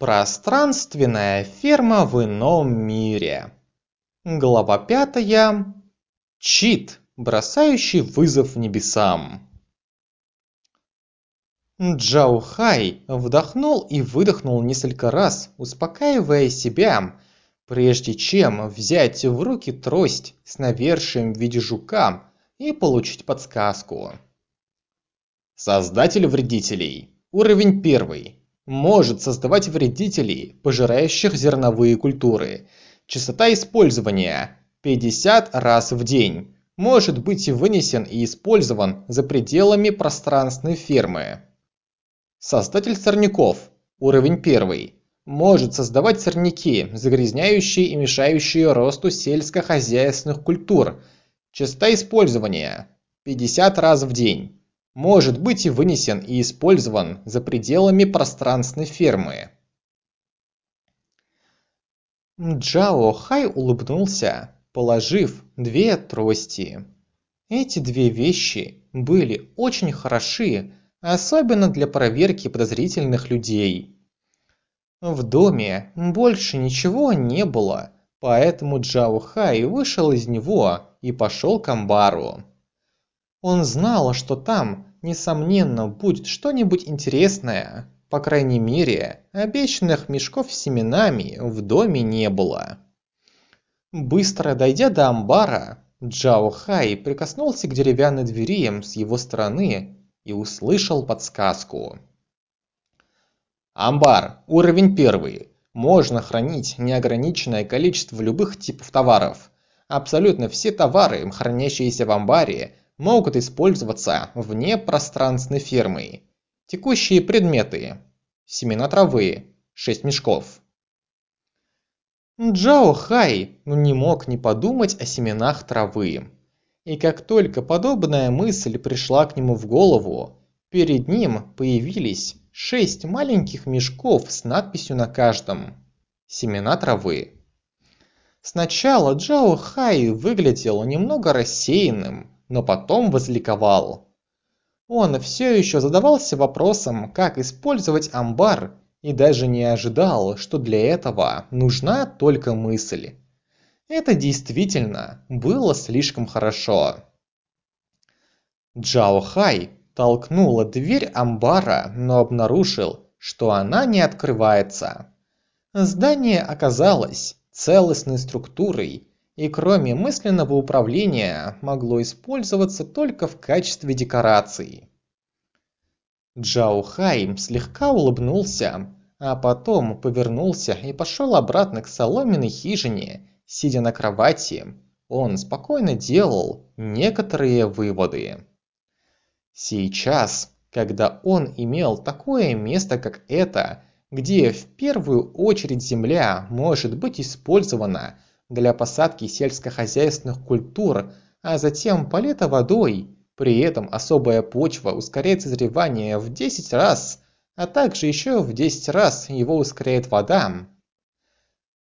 Пространственная ферма в ином мире. Глава пятая. Чит, бросающий вызов небесам. Джао Хай вдохнул и выдохнул несколько раз, успокаивая себя, прежде чем взять в руки трость с навершием в виде жука и получить подсказку. Создатель вредителей. Уровень первый может создавать вредителей, пожирающих зерновые культуры. Частота использования 50 раз в день. Может быть вынесен и использован за пределами пространственной фермы. Создатель сорняков. Уровень 1. Может создавать сорняки, загрязняющие и мешающие росту сельскохозяйственных культур. Частота использования 50 раз в день может быть вынесен и использован за пределами пространственной фермы. Джао Хай улыбнулся, положив две трости. Эти две вещи были очень хороши, особенно для проверки подозрительных людей. В доме больше ничего не было, поэтому Джао Хай вышел из него и пошел к амбару. Он знал, что там, несомненно, будет что-нибудь интересное. По крайней мере, обещанных мешков с семенами в доме не было. Быстро дойдя до амбара, Джао Хай прикоснулся к деревянной двери с его стороны и услышал подсказку. Амбар, уровень первый. Можно хранить неограниченное количество любых типов товаров. Абсолютно все товары, хранящиеся в амбаре, могут использоваться вне пространственной фермы. Текущие предметы. Семена травы. 6 мешков. Джао Хай не мог не подумать о семенах травы. И как только подобная мысль пришла к нему в голову, перед ним появились шесть маленьких мешков с надписью на каждом «Семена травы». Сначала Джао Хай выглядел немного рассеянным, но потом возликовал. Он все еще задавался вопросом, как использовать амбар, и даже не ожидал, что для этого нужна только мысль. Это действительно было слишком хорошо. Джао Хай толкнула дверь амбара, но обнаружил, что она не открывается. Здание оказалось целостной структурой и кроме мысленного управления могло использоваться только в качестве декорации. Джао Хай слегка улыбнулся, а потом повернулся и пошел обратно к соломенной хижине, сидя на кровати. Он спокойно делал некоторые выводы. Сейчас, когда он имел такое место, как это, где в первую очередь земля может быть использована для посадки сельскохозяйственных культур, а затем полита водой. При этом особая почва ускоряет созревание в 10 раз, а также еще в 10 раз его ускоряет вода.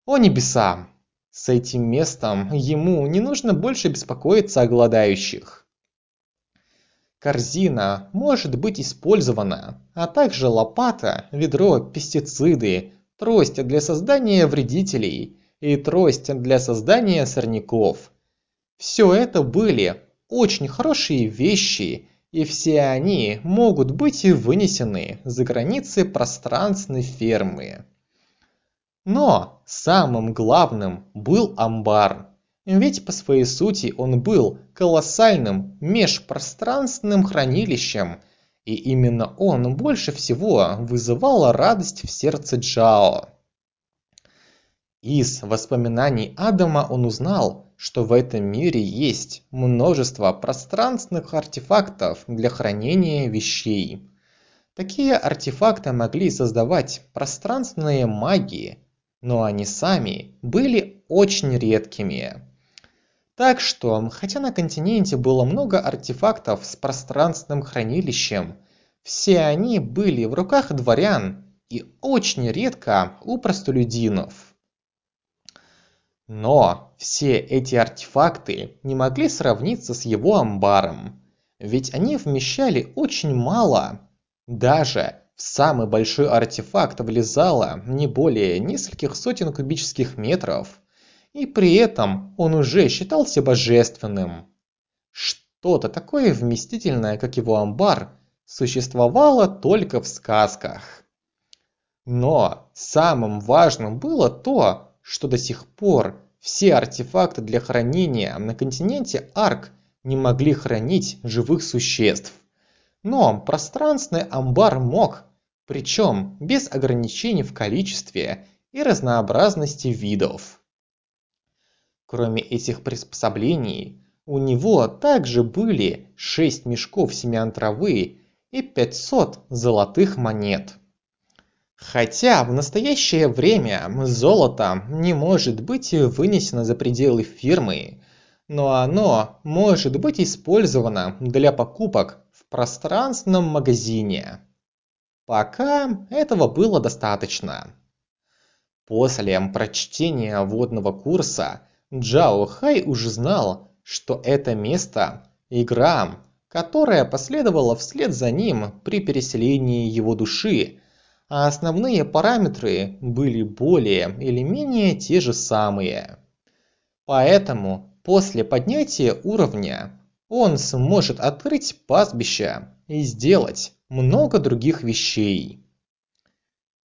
О небеса! С этим местом ему не нужно больше беспокоиться о голодающих. Корзина может быть использована, а также лопата, ведро, пестициды, трость для создания вредителей – и трость для создания сорняков. Все это были очень хорошие вещи, и все они могут быть вынесены за границы пространственной фермы. Но самым главным был амбар. Ведь по своей сути он был колоссальным межпространственным хранилищем, и именно он больше всего вызывал радость в сердце Джао. Из воспоминаний Адама он узнал, что в этом мире есть множество пространственных артефактов для хранения вещей. Такие артефакты могли создавать пространственные магии, но они сами были очень редкими. Так что, хотя на континенте было много артефактов с пространственным хранилищем, все они были в руках дворян и очень редко у простолюдинов. Но все эти артефакты не могли сравниться с его амбаром, ведь они вмещали очень мало. Даже В самый большой артефакт влезало не более нескольких сотен кубических метров, и при этом он уже считался божественным. Что-то такое вместительное, как его амбар, существовало только в сказках. Но самым важным было то, что до сих пор все артефакты для хранения на континенте Арк не могли хранить живых существ. Но пространственный амбар мог, причем без ограничений в количестве и разнообразности видов. Кроме этих приспособлений, у него также были 6 мешков семян травы и 500 золотых монет. Хотя в настоящее время золото не может быть вынесено за пределы фирмы, но оно может быть использовано для покупок в пространственном магазине. Пока этого было достаточно. После прочтения водного курса Джао Хай уже знал, что это место – игра, которая последовала вслед за ним при переселении его души, а основные параметры были более или менее те же самые. Поэтому после поднятия уровня он сможет открыть пастбище и сделать много других вещей.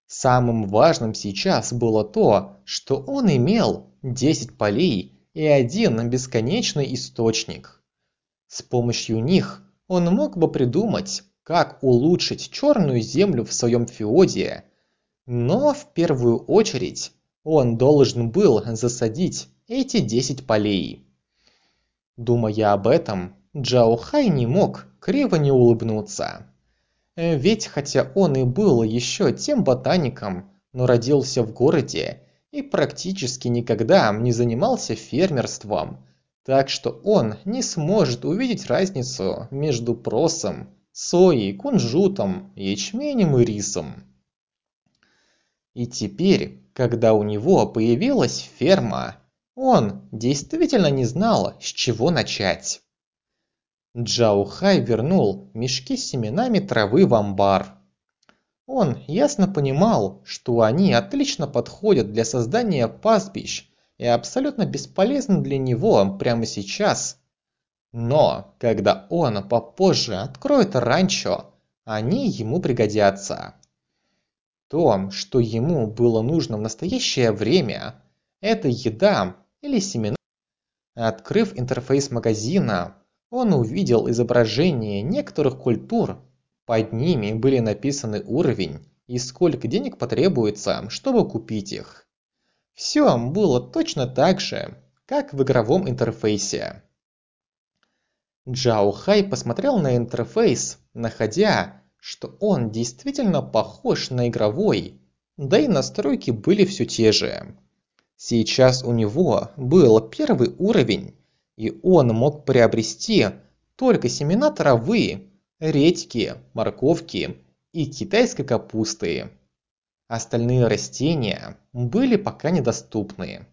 Самым важным сейчас было то, что он имел 10 полей и один бесконечный источник. С помощью них он мог бы придумать, как улучшить черную землю в своем феоде, но в первую очередь он должен был засадить эти 10 полей. Думая об этом, Джао Хай не мог криво не улыбнуться. Ведь хотя он и был еще тем ботаником, но родился в городе и практически никогда не занимался фермерством, так что он не сможет увидеть разницу между просом, соей, кунжутом, ячменем и рисом. И теперь, когда у него появилась ферма, он действительно не знал, с чего начать. Джао Хай вернул мешки с семенами травы в амбар. Он ясно понимал, что они отлично подходят для создания пастбищ и абсолютно бесполезны для него прямо сейчас. Но, когда он попозже откроет ранчо, они ему пригодятся. То, что ему было нужно в настоящее время, это еда или семена. Открыв интерфейс магазина, он увидел изображение некоторых культур. Под ними были написаны уровень и сколько денег потребуется, чтобы купить их. Все было точно так же, как в игровом интерфейсе. Джао Хай посмотрел на интерфейс, находя, что он действительно похож на игровой, да и настройки были все те же. Сейчас у него был первый уровень, и он мог приобрести только семена травы, редьки, морковки и китайской капусты. Остальные растения были пока недоступны.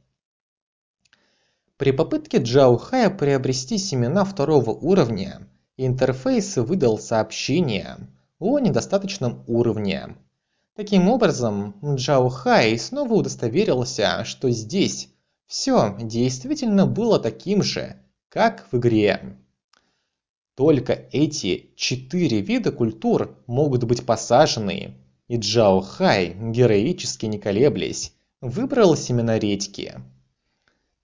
При попытке Джао Хая приобрести семена второго уровня, интерфейс выдал сообщение о недостаточном уровне. Таким образом, Джао Хай снова удостоверился, что здесь все действительно было таким же, как в игре. Только эти четыре вида культур могут быть посажены, и Джао Хай, героически не колеблясь, выбрал семена редьки.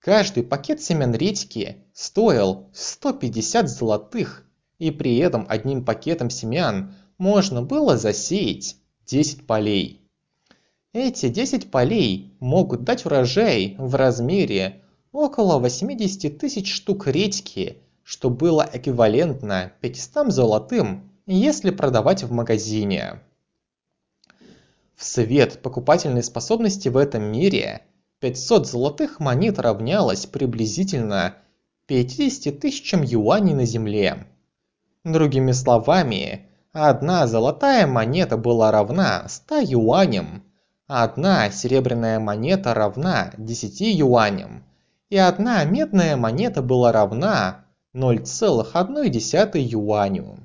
Каждый пакет семян редьки стоил 150 золотых, и при этом одним пакетом семян можно было засеять 10 полей. Эти 10 полей могут дать урожай в размере около 80 тысяч штук редьки, что было эквивалентно 500 золотым, если продавать в магазине. В свет покупательной способности в этом мире 500 золотых монет равнялось приблизительно 50 тысячам юаней на земле. Другими словами, одна золотая монета была равна 100 юаням, Одна серебряная монета равна 10 юаням, и одна медная монета была равна 0,1 юаню.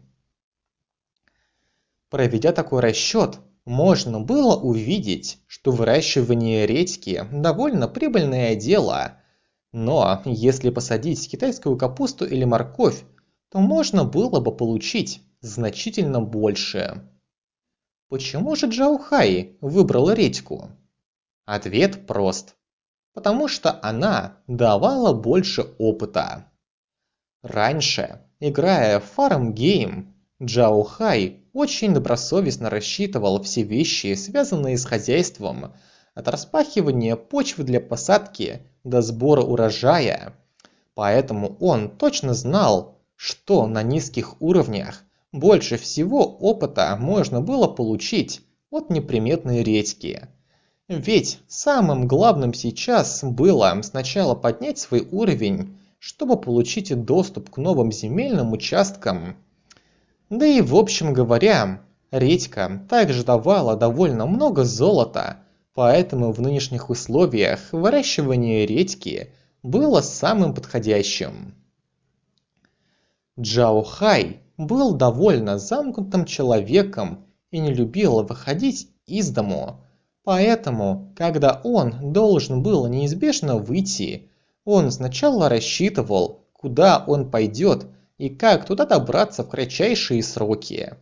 Проведя такой расчет, можно было увидеть, что выращивание редьки довольно прибыльное дело. Но если посадить китайскую капусту или морковь, то можно было бы получить значительно больше. Почему же Джао Хай выбрала редьку? Ответ прост. Потому что она давала больше опыта. Раньше, играя в Farm Game, Джао Хай очень добросовестно рассчитывал все вещи, связанные с хозяйством, от распахивания почвы для посадки до сбора урожая. Поэтому он точно знал, что на низких уровнях больше всего опыта можно было получить от неприметной редьки. Ведь самым главным сейчас было сначала поднять свой уровень, чтобы получить доступ к новым земельным участкам. Да и в общем говоря, редька также давала довольно много золота, поэтому в нынешних условиях выращивание редьки было самым подходящим. Джао Хай был довольно замкнутым человеком и не любил выходить из дому. Поэтому, когда он должен был неизбежно выйти, он сначала рассчитывал, куда он пойдет и как туда добраться в кратчайшие сроки.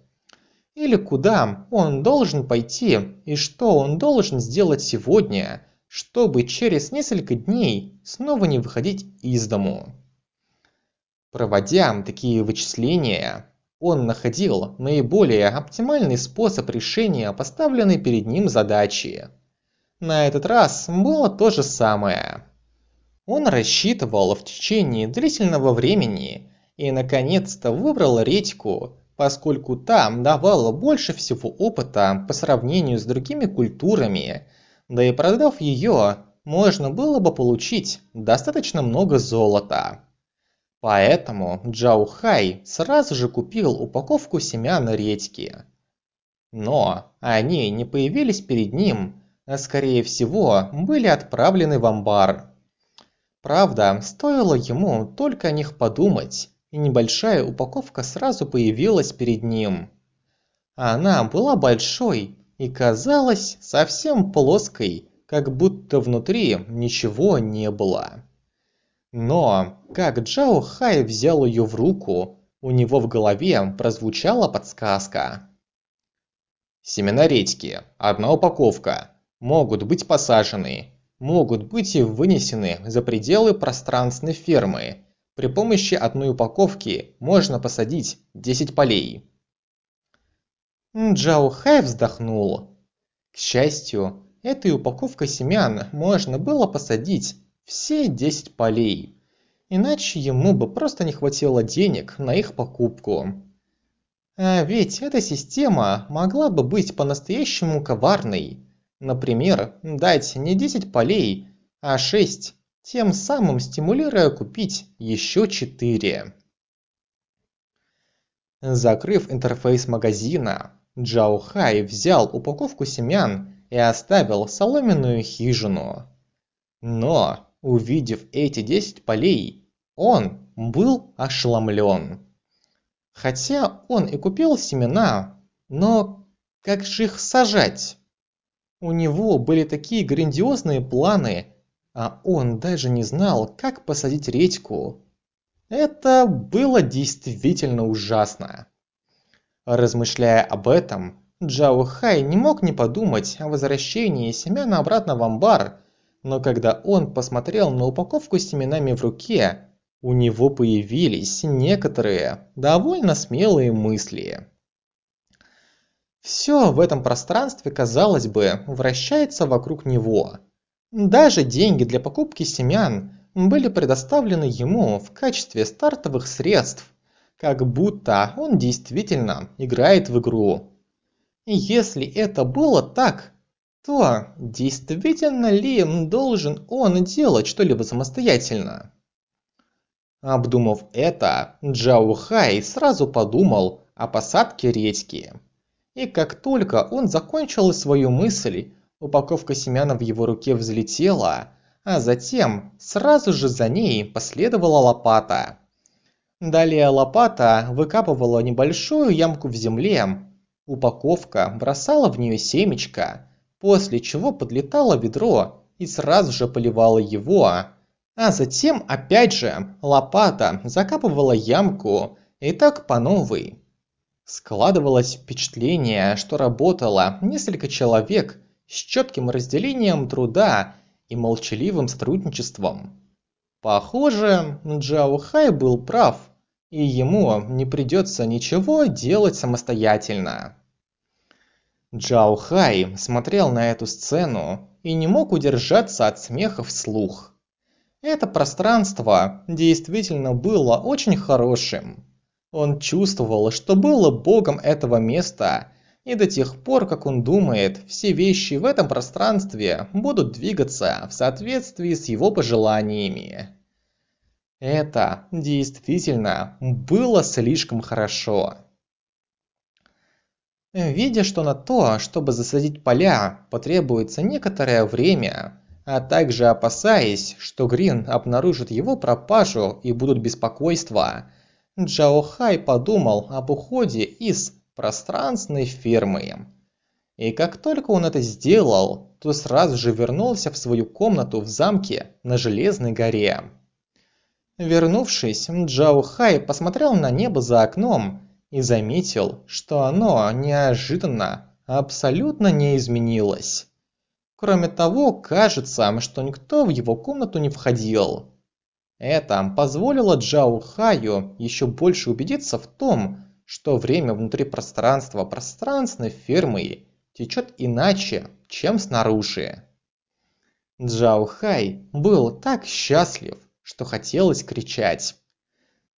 Или куда он должен пойти и что он должен сделать сегодня, чтобы через несколько дней снова не выходить из дому. Проводя такие вычисления, он находил наиболее оптимальный способ решения поставленной перед ним задачи. На этот раз было то же самое. Он рассчитывал в течение длительного времени и наконец-то выбрал редьку, поскольку там давала больше всего опыта по сравнению с другими культурами, да и продав ее, можно было бы получить достаточно много золота. Поэтому Джао Хай сразу же купил упаковку семян редьки. Но они не появились перед ним, а скорее всего были отправлены в амбар. Правда, стоило ему только о них подумать, и небольшая упаковка сразу появилась перед ним. Она была большой и казалась совсем плоской, как будто внутри ничего не было. Но, как Джао Хай взял ее в руку, у него в голове прозвучала подсказка. Семена редьки, одна упаковка, могут быть посажены, могут быть и вынесены за пределы пространственной фермы. При помощи одной упаковки можно посадить 10 полей. Джао Хай вздохнул. К счастью, этой упаковкой семян можно было посадить все 10 полей. Иначе ему бы просто не хватило денег на их покупку. А ведь эта система могла бы быть по-настоящему коварной. Например, дать не 10 полей, а 6, тем самым стимулируя купить еще 4. Закрыв интерфейс магазина, Джао Хай взял упаковку семян и оставил соломенную хижину. Но Увидев эти 10 полей, он был ошеломлен. Хотя он и купил семена, но как же их сажать? У него были такие грандиозные планы, а он даже не знал, как посадить редьку. Это было действительно ужасно. Размышляя об этом, Джао Хай не мог не подумать о возвращении семян обратно в амбар но когда он посмотрел на упаковку с семенами в руке, у него появились некоторые довольно смелые мысли. Все в этом пространстве, казалось бы, вращается вокруг него. Даже деньги для покупки семян были предоставлены ему в качестве стартовых средств, как будто он действительно играет в игру. И если это было так, то действительно ли должен он делать что-либо самостоятельно? Обдумав это, Джао Хай сразу подумал о посадке редьки. И как только он закончил свою мысль, упаковка семян в его руке взлетела, а затем сразу же за ней последовала лопата. Далее лопата выкапывала небольшую ямку в земле, Упаковка бросала в нее семечко, после чего подлетало ведро и сразу же поливала его, а затем опять же лопата закапывала ямку и так по новой. Складывалось впечатление, что работало несколько человек с четким разделением труда и молчаливым сотрудничеством. Похоже, Джао Хай был прав, и ему не придется ничего делать самостоятельно. Джао Хай смотрел на эту сцену и не мог удержаться от смеха вслух. Это пространство действительно было очень хорошим. Он чувствовал, что было богом этого места, и до тех пор, как он думает, все вещи в этом пространстве будут двигаться в соответствии с его пожеланиями. Это действительно было слишком хорошо. Видя, что на то, чтобы засадить поля, потребуется некоторое время, а также опасаясь, что Грин обнаружит его пропажу и будут беспокойства, Джао Хай подумал об уходе из пространственной фермы. И как только он это сделал, то сразу же вернулся в свою комнату в замке на Железной горе. Вернувшись, Джао Хай посмотрел на небо за окном и заметил, что оно неожиданно абсолютно не изменилось. Кроме того, кажется, что никто в его комнату не входил. Это позволило Джао Хаю еще больше убедиться в том, что время внутри пространства пространственной фермы течет иначе, чем снаружи. Джао Хай был так счастлив, что хотелось кричать.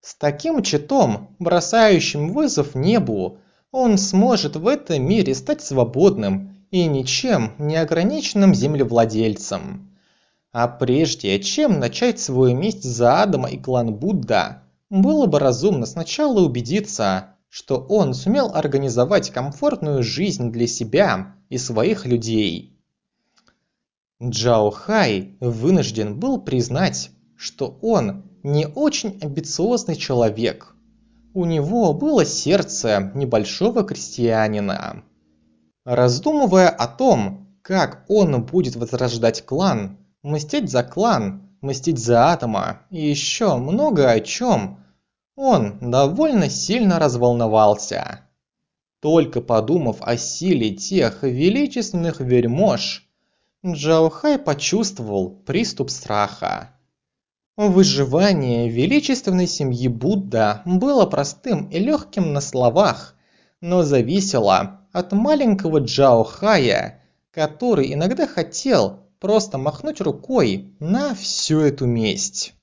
С таким читом, бросающим вызов небу, он сможет в этом мире стать свободным и ничем не ограниченным землевладельцем. А прежде чем начать свою месть за Адама и клан Будда, было бы разумно сначала убедиться, что он сумел организовать комфортную жизнь для себя и своих людей. Джао Хай вынужден был признать, что он не очень амбициозный человек. У него было сердце небольшого крестьянина. Раздумывая о том, как он будет возрождать клан, мстить за клан, мстить за атома и еще много о чем, он довольно сильно разволновался. Только подумав о силе тех величественных вельмож, Джаохай почувствовал приступ страха. Выживание величественной семьи Будда было простым и легким на словах, но зависело от маленького Джао Хая, который иногда хотел просто махнуть рукой на всю эту месть.